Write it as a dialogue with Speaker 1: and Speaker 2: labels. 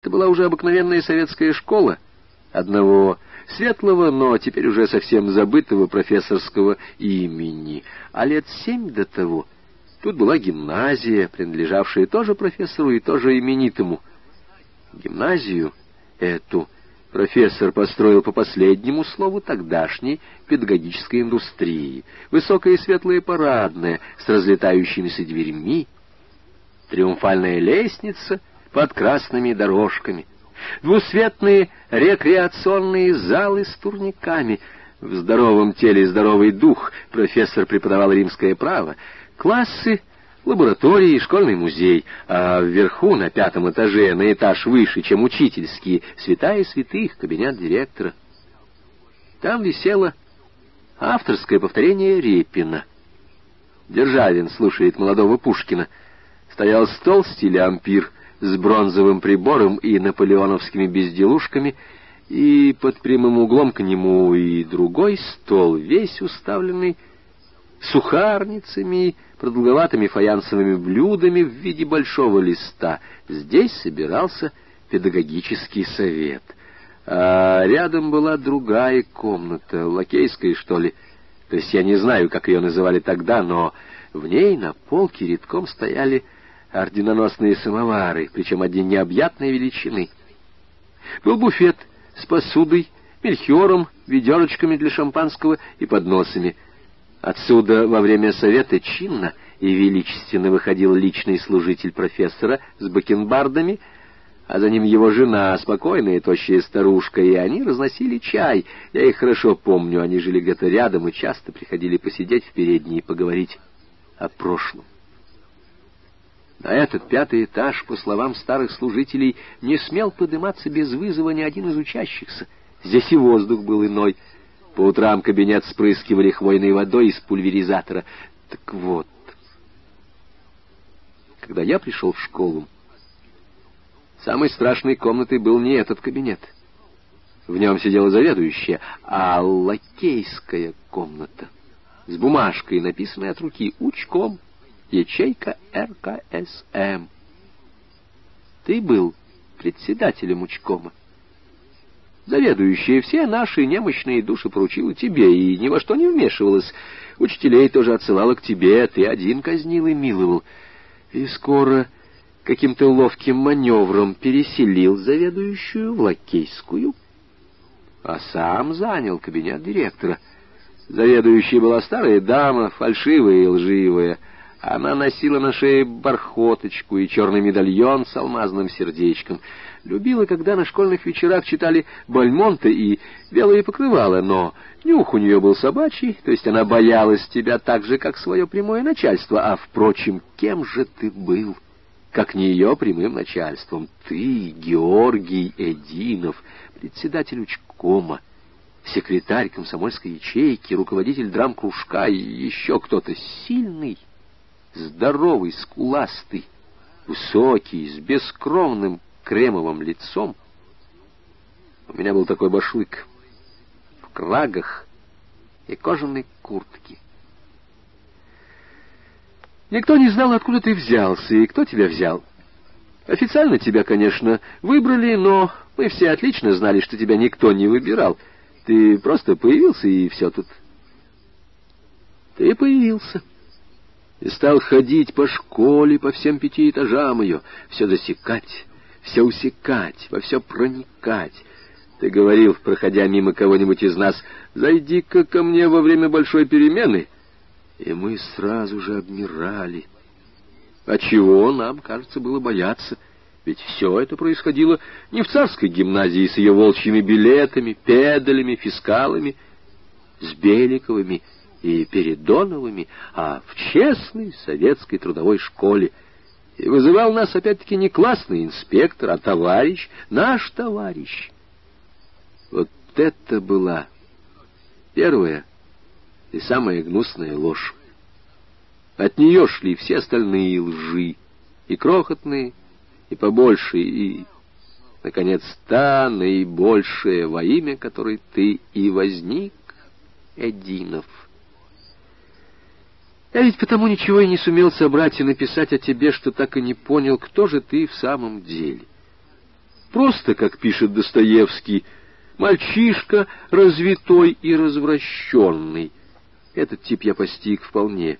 Speaker 1: Это была уже обыкновенная советская школа одного светлого, но теперь уже совсем забытого профессорского имени. А лет семь до того тут была гимназия, принадлежавшая тоже профессору и тоже именитому. Гимназию эту профессор построил по последнему слову тогдашней педагогической индустрии. Высокая и светлая парадная с разлетающимися дверьми, триумфальная лестница — под красными дорожками, двусветные рекреационные залы с турниками. В здоровом теле здоровый дух профессор преподавал римское право, классы, лаборатории школьный музей, а вверху, на пятом этаже, на этаж выше, чем учительские, святая святых, кабинет директора. Там висело авторское повторение Репина. Державин слушает молодого Пушкина. Стоял стол в стиле ампир — с бронзовым прибором и наполеоновскими безделушками, и под прямым углом к нему и другой стол, весь уставленный сухарницами, продолговатыми фаянсовыми блюдами в виде большого листа. Здесь собирался педагогический совет. А рядом была другая комната, лакейская, что ли. То есть я не знаю, как ее называли тогда, но в ней на полке редком стояли орденоносные самовары, причем одни необъятной величины. Был буфет с посудой, мельхиором, ведерочками для шампанского и подносами. Отсюда во время совета чинно и величественно выходил личный служитель профессора с бакенбардами, а за ним его жена, спокойная тощая старушка, и они разносили чай. Я их хорошо помню, они жили где-то рядом и часто приходили посидеть в передней и поговорить о прошлом. На этот пятый этаж, по словам старых служителей, не смел подниматься без вызова ни один из учащихся. Здесь и воздух был иной. По утрам кабинет спрыскивали хвойной водой из пульверизатора. Так вот, когда я пришел в школу, самой страшной комнатой был не этот кабинет. В нем сидела заведующая, а лакейская комната с бумажкой, написанной от руки «Учком» ячейка РКСМ. Ты был председателем учкома. Заведующая все наши немощные души поручила тебе и ни во что не вмешивалась. Учителей тоже отсылала к тебе, ты один казнил и миловал. И скоро каким-то ловким маневром переселил заведующую в лакейскую, а сам занял кабинет директора. Заведующая была старая дама, фальшивая и лживая, она носила на шее бархоточку и черный медальон с алмазным сердечком. Любила, когда на школьных вечерах читали Бальмонте и белые покрывала, но нюх у нее был собачий, то есть она боялась тебя так же, как свое прямое начальство. А, впрочем, кем же ты был, как не ее прямым начальством? Ты, Георгий Эдинов, председатель учкома, секретарь комсомольской ячейки, руководитель драм-кружка и еще кто-то сильный здоровый, скуластый, высокий, с бескровным кремовым лицом. У меня был такой башлык в крагах и кожаной куртке. Никто не знал, откуда ты взялся и кто тебя взял. Официально тебя, конечно, выбрали, но мы все отлично знали, что тебя никто не выбирал. Ты просто появился, и все тут. Ты появился и стал ходить по школе, по всем пяти этажам ее, все засекать, все усекать, во все проникать. Ты говорил, проходя мимо кого-нибудь из нас, «Зайди-ка ко мне во время большой перемены», и мы сразу же обмирали. А чего нам, кажется, было бояться? Ведь все это происходило не в царской гимназии с ее волчьими билетами, педалями, фискалами, с Беликовыми и Передоновыми, а в честной советской трудовой школе. И вызывал нас опять-таки не классный инспектор, а товарищ, наш товарищ. Вот это была первая и самая гнусная ложь. От нее шли все остальные лжи, и крохотные, и побольше, и, наконец, та наибольшая, во имя которой ты и возник, Эдинов. Я ведь потому ничего и не сумел собрать и написать о тебе, что так и не понял, кто же ты в самом деле. Просто, как пишет Достоевский, мальчишка развитой и развращенный. Этот тип я постиг вполне.